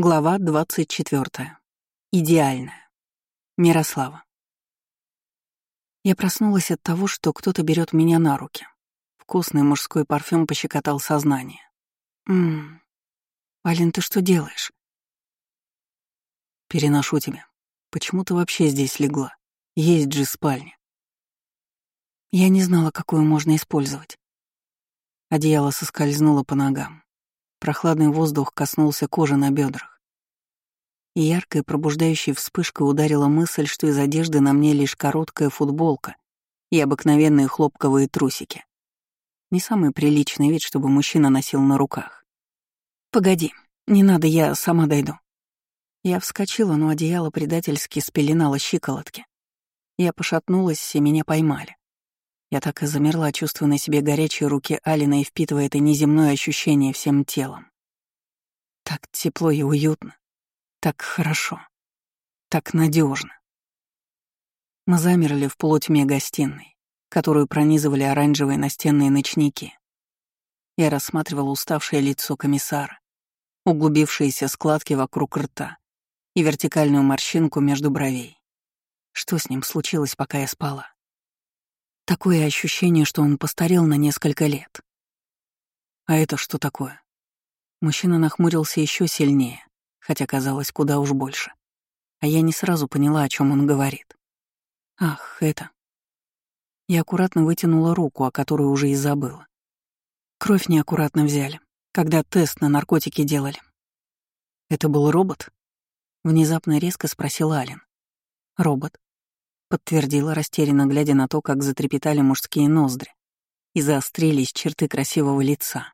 Глава 24. Идеальная. Мирослава. Я проснулась от того, что кто-то берет меня на руки. Вкусный мужской парфюм пощекотал сознание. Ммм. Алин, ты что делаешь? Переношу тебя. Почему ты вообще здесь легла? Есть же спальня. Я не знала, какую можно использовать. Одеяло соскользнуло по ногам. Прохладный воздух коснулся кожи на бедрах. И яркая пробуждающая вспышка ударила мысль, что из одежды на мне лишь короткая футболка и обыкновенные хлопковые трусики. Не самый приличный вид, чтобы мужчина носил на руках. «Погоди, не надо, я сама дойду». Я вскочила, но одеяло предательски спеленало щиколотки. Я пошатнулась, и меня поймали. Я так и замерла, чувствуя на себе горячие руки Алина и впитывая это неземное ощущение всем телом. Так тепло и уютно, так хорошо, так надежно. Мы замерли в полутьме гостиной, которую пронизывали оранжевые настенные ночники. Я рассматривала уставшее лицо комиссара, углубившиеся складки вокруг рта и вертикальную морщинку между бровей. Что с ним случилось, пока я спала? Такое ощущение, что он постарел на несколько лет. А это что такое? Мужчина нахмурился еще сильнее, хотя казалось куда уж больше. А я не сразу поняла, о чем он говорит. Ах, это. Я аккуратно вытянула руку, о которой уже и забыла. Кровь неаккуратно взяли, когда тест на наркотики делали. Это был робот? Внезапно резко спросил Ален. Робот подтвердила, растерянно глядя на то, как затрепетали мужские ноздри и заострились черты красивого лица.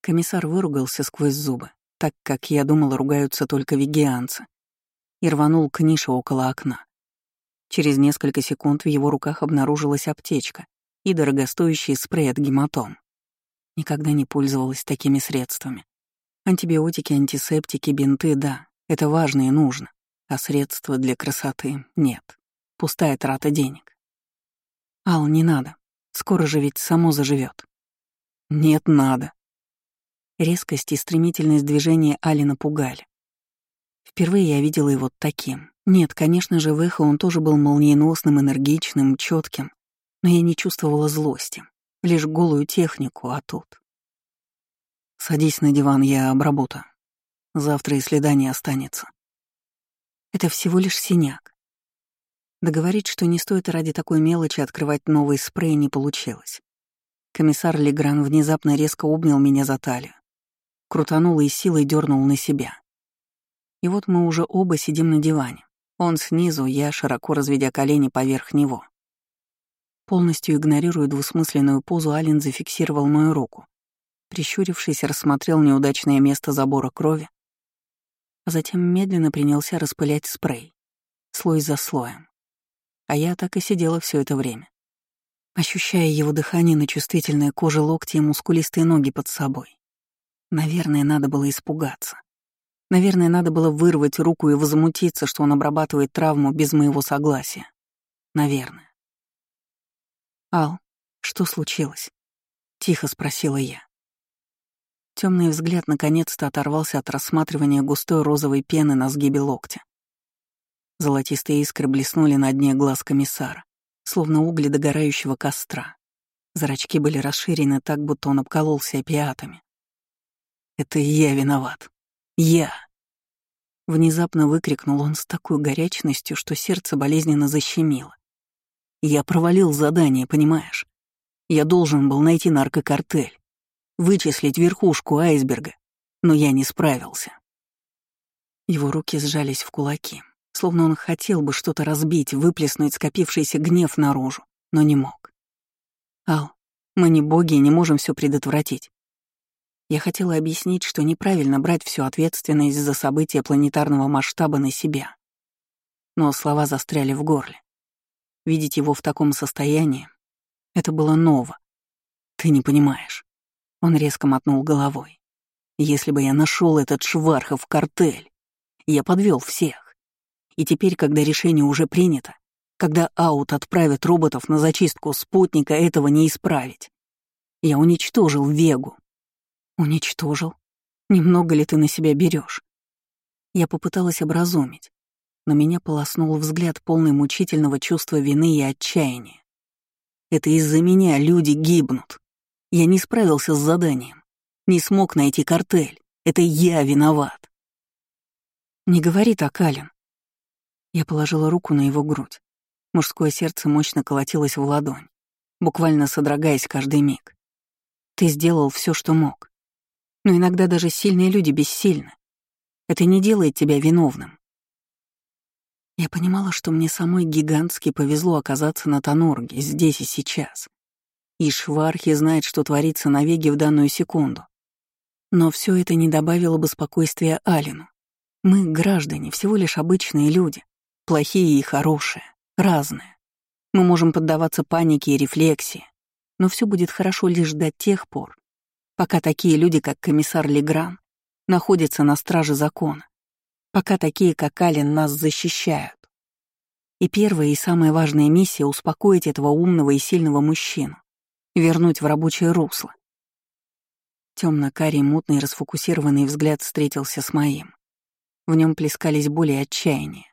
Комиссар выругался сквозь зубы, так как я думала, ругаются только вегианцы, и рванул к нише около окна. Через несколько секунд в его руках обнаружилась аптечка и дорогостоящий спрей от гематом. Никогда не пользовалась такими средствами. Антибиотики, антисептики, бинты — да, это важно и нужно а средства для красоты нет. Пустая трата денег. Ал, не надо. Скоро же ведь само заживет. Нет, надо. Резкость и стремительность движения Али напугали. Впервые я видела его таким. Нет, конечно же, в эхо он тоже был молниеносным, энергичным, четким, но я не чувствовала злости, лишь голую технику, а тут... Садись на диван, я обработаю. Завтра и следа не останется. Это всего лишь синяк. Договорить, что не стоит ради такой мелочи открывать новый спрей, не получилось. Комиссар Легран внезапно резко обнял меня за талию, крутанул и силой дернул на себя. И вот мы уже оба сидим на диване. Он снизу, я, широко разведя колени поверх него. Полностью игнорируя двусмысленную позу, Ален зафиксировал мою руку. Прищурившись, рассмотрел неудачное место забора крови, затем медленно принялся распылять спрей, слой за слоем. А я так и сидела все это время, ощущая его дыхание на чувствительной коже локти и мускулистые ноги под собой. Наверное, надо было испугаться. Наверное, надо было вырвать руку и возмутиться, что он обрабатывает травму без моего согласия. Наверное. «Ал, что случилось?» — тихо спросила я. Темный взгляд наконец-то оторвался от рассматривания густой розовой пены на сгибе локтя. Золотистые искры блеснули на дне глаз комиссара, словно угли догорающего костра. Зрачки были расширены так, будто он обкололся опиатами. «Это я виноват. Я!» Внезапно выкрикнул он с такой горячностью, что сердце болезненно защемило. «Я провалил задание, понимаешь? Я должен был найти наркокартель вычислить верхушку айсберга, но я не справился. Его руки сжались в кулаки, словно он хотел бы что-то разбить, выплеснуть скопившийся гнев наружу, но не мог. «Ал, мы не боги и не можем все предотвратить. Я хотела объяснить, что неправильно брать всю ответственность за события планетарного масштаба на себя. Но слова застряли в горле. Видеть его в таком состоянии — это было ново. Ты не понимаешь. Он резко мотнул головой. Если бы я нашел этот швархов картель, я подвел всех. И теперь, когда решение уже принято, когда аут отправит роботов на зачистку спутника, этого не исправить. Я уничтожил Вегу. Уничтожил? Немного ли ты на себя берешь? Я попыталась образумить, но меня полоснул взгляд полный мучительного чувства вины и отчаяния. Это из-за меня люди гибнут. Я не справился с заданием, не смог найти картель. Это я виноват. Не говори так, Ален. Я положила руку на его грудь. Мужское сердце мощно колотилось в ладонь, буквально содрогаясь каждый миг. Ты сделал все, что мог. Но иногда даже сильные люди бессильны. Это не делает тебя виновным. Я понимала, что мне самой гигантски повезло оказаться на Тонорге, здесь и сейчас. И Швархи знает, что творится на Веге в данную секунду. Но все это не добавило бы спокойствия Алину. Мы, граждане, всего лишь обычные люди, плохие и хорошие, разные. Мы можем поддаваться панике и рефлексии, но все будет хорошо лишь до тех пор, пока такие люди, как комиссар Легран, находятся на страже закона, пока такие, как Ален, нас защищают. И первая и самая важная миссия — успокоить этого умного и сильного мужчину, вернуть в рабочее русло. Темно-карий, мутный, расфокусированный взгляд встретился с моим. В нем плескались боли и отчаяние.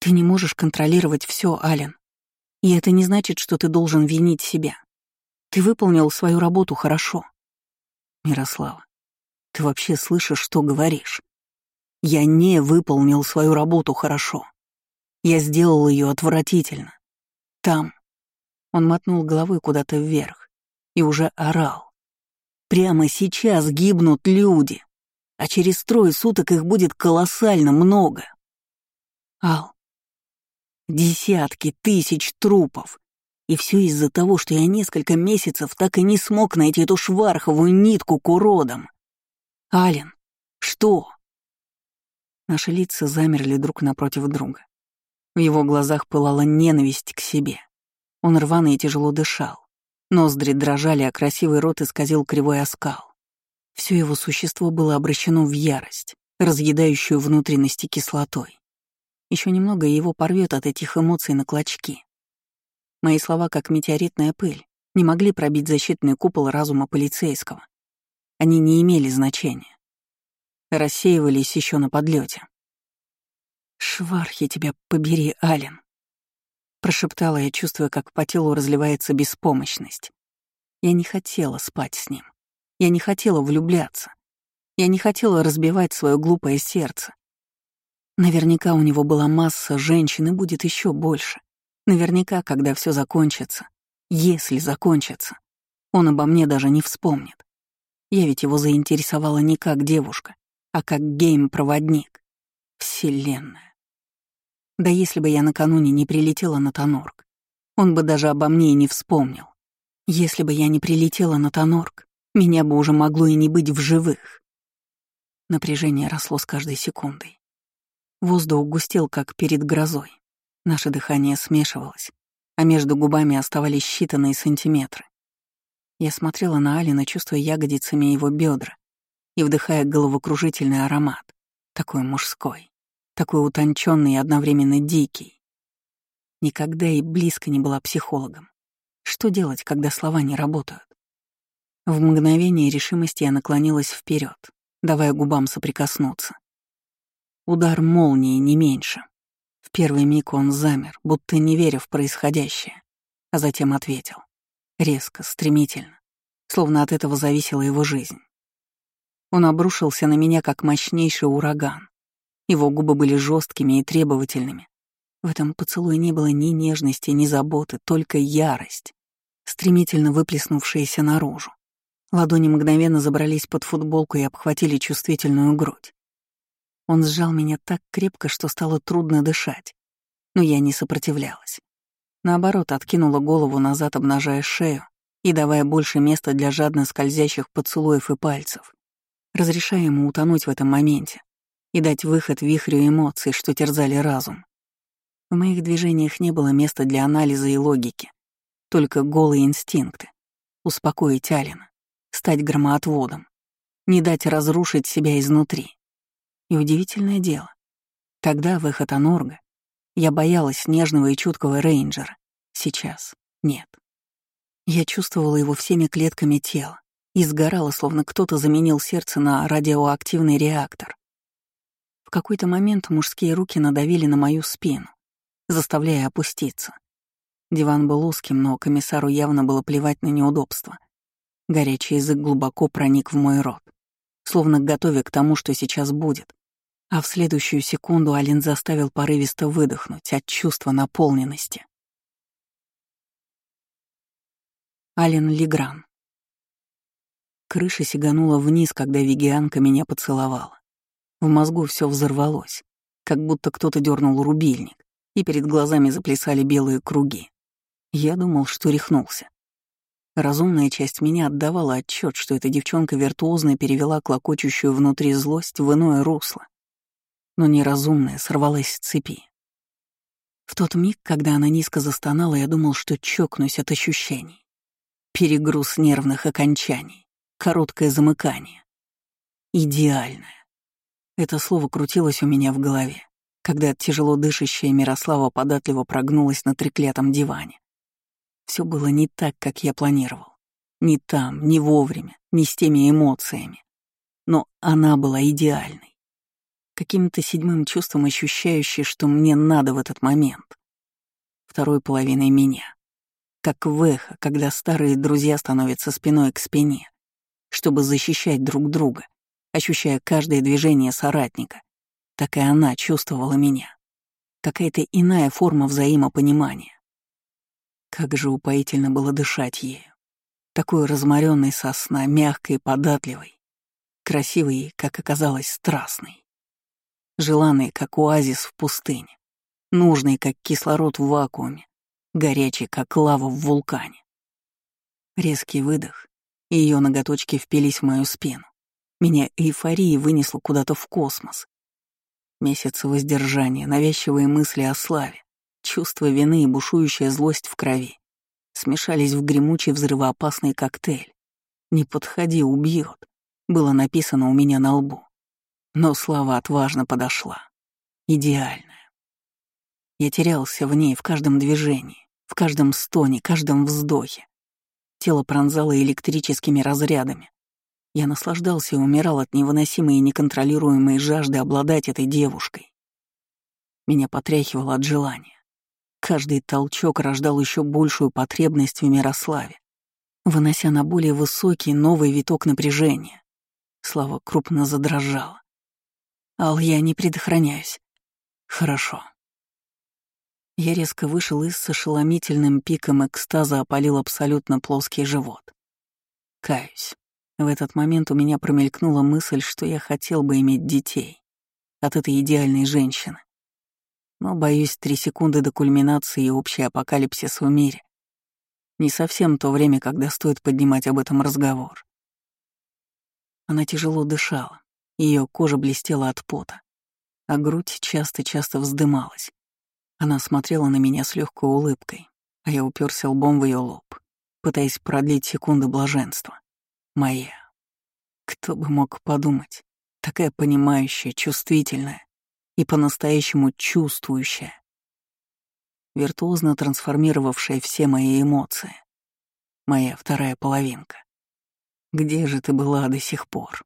Ты не можешь контролировать все, Ален. И это не значит, что ты должен винить себя. Ты выполнил свою работу хорошо. Мирослава, ты вообще слышишь, что говоришь? Я не выполнил свою работу хорошо. Я сделал ее отвратительно. Там. Он мотнул головой куда-то вверх и уже орал. Прямо сейчас гибнут люди, а через трое суток их будет колоссально много. Ал, десятки тысяч трупов. И все из-за того, что я несколько месяцев так и не смог найти эту шварховую нитку к уродам. Ален, что? Наши лица замерли друг напротив друга. В его глазах пылала ненависть к себе. Он рвано и тяжело дышал. Ноздри дрожали, а красивый рот исказил кривой оскал. Все его существо было обращено в ярость, разъедающую внутренности кислотой. Еще немного его порвет от этих эмоций на клочки. Мои слова, как метеоритная пыль, не могли пробить защитный купол разума полицейского. Они не имели значения. Рассеивались еще на подлете. «Швархи тебя побери, Ален!» Прошептала я, чувствуя, как по телу разливается беспомощность. Я не хотела спать с ним. Я не хотела влюбляться. Я не хотела разбивать свое глупое сердце. Наверняка у него была масса женщин и будет еще больше. Наверняка, когда все закончится, если закончится, он обо мне даже не вспомнит. Я ведь его заинтересовала не как девушка, а как гейм-проводник. Вселенная. Да если бы я накануне не прилетела на Тонорг, он бы даже обо мне и не вспомнил. Если бы я не прилетела на Тонорг, меня бы уже могло и не быть в живых. Напряжение росло с каждой секундой. Воздух густел, как перед грозой. Наше дыхание смешивалось, а между губами оставались считанные сантиметры. Я смотрела на Алина, чувствуя ягодицами его бедра и вдыхая головокружительный аромат, такой мужской такой утонченный и одновременно дикий. Никогда и близко не была психологом. Что делать, когда слова не работают? В мгновение решимости я наклонилась вперед, давая губам соприкоснуться. Удар молнии не меньше. В первый миг он замер, будто не веря в происходящее, а затем ответил. Резко, стремительно, словно от этого зависела его жизнь. Он обрушился на меня, как мощнейший ураган, его губы были жесткими и требовательными. В этом поцелуе не было ни нежности, ни заботы, только ярость, стремительно выплеснувшаяся наружу. Ладони мгновенно забрались под футболку и обхватили чувствительную грудь. Он сжал меня так крепко, что стало трудно дышать, но я не сопротивлялась. Наоборот, откинула голову назад, обнажая шею и давая больше места для жадно скользящих поцелуев и пальцев, разрешая ему утонуть в этом моменте, и дать выход вихрю эмоций, что терзали разум. В моих движениях не было места для анализа и логики, только голые инстинкты. Успокоить Алина, стать громоотводом, не дать разрушить себя изнутри. И удивительное дело, тогда в Эхотонорга я боялась нежного и чуткого рейнджера, сейчас нет. Я чувствовала его всеми клетками тела и сгорала, словно кто-то заменил сердце на радиоактивный реактор. В какой-то момент мужские руки надавили на мою спину, заставляя опуститься. Диван был узким, но комиссару явно было плевать на неудобства. Горячий язык глубоко проник в мой рот, словно готовя к тому, что сейчас будет. А в следующую секунду Алин заставил порывисто выдохнуть от чувства наполненности. Ален Легран. Крыша сиганула вниз, когда вегианка меня поцеловала. В мозгу все взорвалось, как будто кто-то дернул рубильник, и перед глазами заплясали белые круги. Я думал, что рехнулся. Разумная часть меня отдавала отчет, что эта девчонка виртуозно перевела клокочущую внутри злость в иное русло. Но неразумная сорвалась с цепи. В тот миг, когда она низко застонала, я думал, что чокнусь от ощущений. Перегруз нервных окончаний, короткое замыкание. Идеальное. Это слово крутилось у меня в голове, когда тяжело дышащая Мирослава податливо прогнулась на треклятом диване. Все было не так, как я планировал. Не там, не вовремя, не с теми эмоциями. Но она была идеальной. Каким-то седьмым чувством ощущающей, что мне надо в этот момент. Второй половиной меня. Как в эхо, когда старые друзья становятся спиной к спине, чтобы защищать друг друга, ощущая каждое движение соратника. Так и она чувствовала меня. Какая-то иная форма взаимопонимания. Как же упоительно было дышать ею. Такой разморенной сосна, мягкой и податливой. Красивой как оказалось, страстной. Желанной, как оазис в пустыне. Нужной, как кислород в вакууме. Горячей, как лава в вулкане. Резкий выдох, и ее ноготочки впились в мою спину. Меня эйфорией вынесло куда-то в космос. Месяцы воздержания, навязчивые мысли о славе, Чувство вины и бушующая злость в крови смешались в гремучий взрывоопасный коктейль. «Не подходи, убьет», было написано у меня на лбу. Но слава отважно подошла. Идеальная. Я терялся в ней в каждом движении, в каждом стоне, каждом вздохе. Тело пронзало электрическими разрядами. Я наслаждался и умирал от невыносимой и неконтролируемой жажды обладать этой девушкой. Меня потряхивало от желания. Каждый толчок рождал еще большую потребность в Мирославе, вынося на более высокий новый виток напряжения. Слава крупно задрожала. «Ал, я не предохраняюсь». «Хорошо». Я резко вышел и с ошеломительным пиком экстаза опалил абсолютно плоский живот. Каюсь. В этот момент у меня промелькнула мысль, что я хотел бы иметь детей от этой идеальной женщины. Но, боюсь, три секунды до кульминации и общий апокалипсис в мире. Не совсем то время, когда стоит поднимать об этом разговор. Она тяжело дышала, ее кожа блестела от пота, а грудь часто-часто вздымалась. Она смотрела на меня с легкой улыбкой, а я уперся лбом в ее лоб, пытаясь продлить секунды блаженства. Моя. Кто бы мог подумать, такая понимающая, чувствительная, и по-настоящему чувствующая, виртуозно трансформировавшая все мои эмоции. Моя вторая половинка. Где же ты была до сих пор?